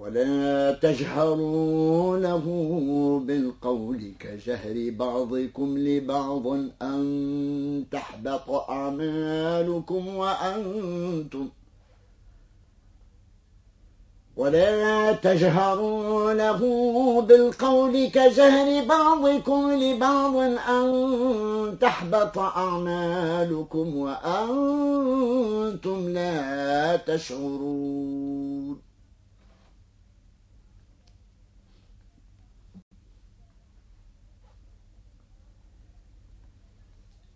ولا تجهروا له بالقول كجهر بعضكم لبعض أن تحبط أعمالكم وأنتم ولا تجهروا له بالقول كجهر بعضكم لبعض أن تحبط أعمالكم وأنتم لا تشعرون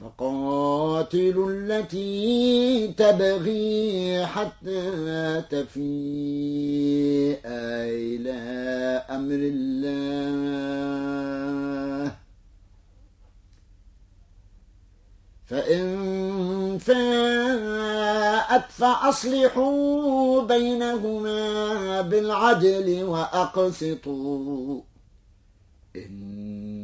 فقاتلوا التي تبغي حتى تفيء إلى أمر الله. فإن فاءت فأصلحوا بينهما بالعدل وأقسطوا. إن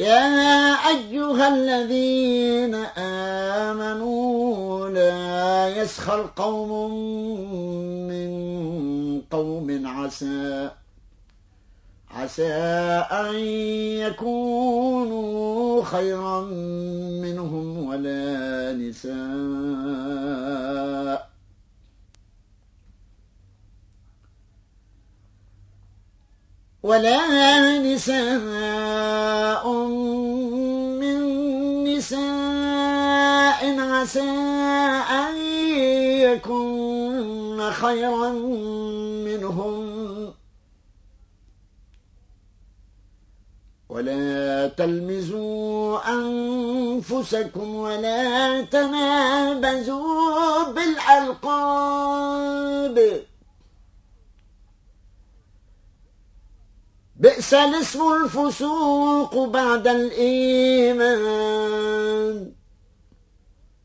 يا أيها الذين آمنوا لا يسخر قوم من قوم عسى عسى أن يكونوا خيرا منهم ولا نساء. ولا نساء عسى أن يكون خيرا منهم. ولا تلمزوا أنفسكم ولا تنابزوا بالألقاب. بئس الاسم الفسوق بعد الإيمان.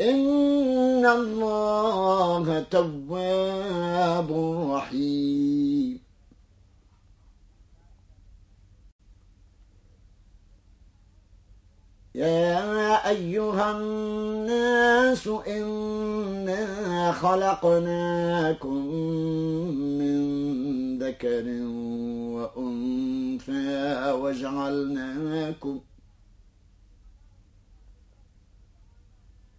إن الله تواب رحيم يا أيها الناس إنا خلقناكم من ذكر وأنثى وجعلناكم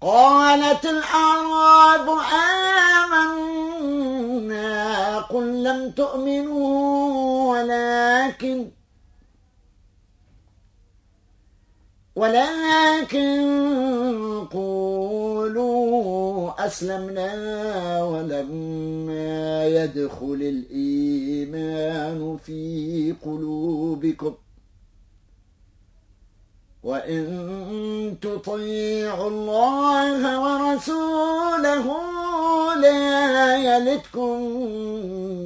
قالت الأعراب آمنا قل لم تؤمنوا ولكن ولكن قولوا أسلمنا ولما يدخل الإيمان في قلوبكم وإن تطيعوا الله ورسوله لا يلدكم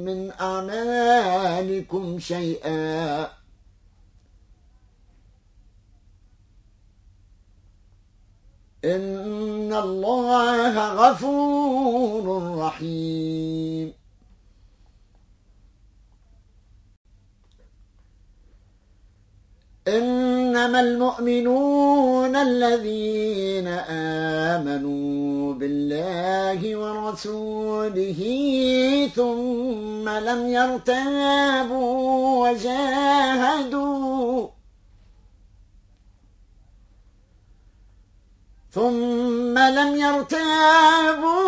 من أعمالكم شيئا إن الله غفور رحيم إنما المؤمنون الذين آمنوا بالله ورسوله ثم لم يرتابوا وجاهدوا ثم لم يرتابوا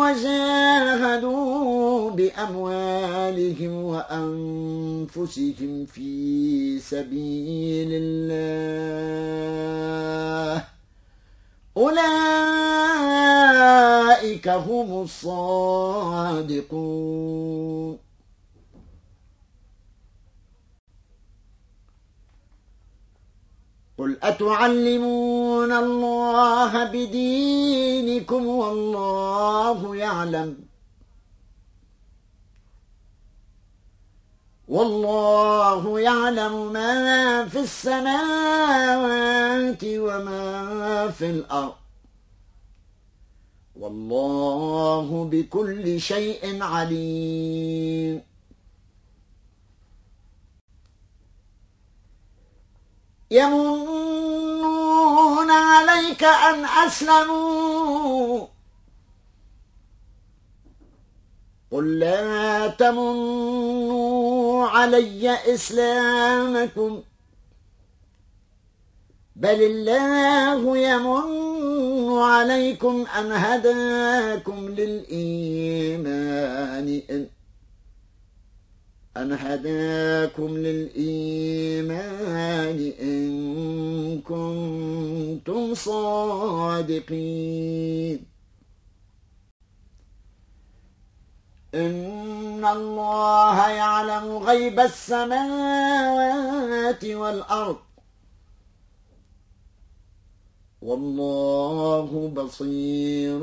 وجاهدوا بأموالهم وأنفسهم في سبيل الله. أولئك هم الصادقون. قل أتعلمون الله بدينكم والله يعلم. والله يعلم ما في السماوات وما في الأرض. والله بكل شيء عليم. يمنون عليك أن أسلموا. قل لا تمنوا علي إسلامكم. بل الله يمن عليكم أن هداكم للإيمان. إن أن هداكم للإيمان إن كنتم صادقين. إن الله يعلم غيب السماوات والأرض. والله بصير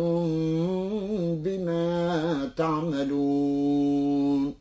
بما تعملون.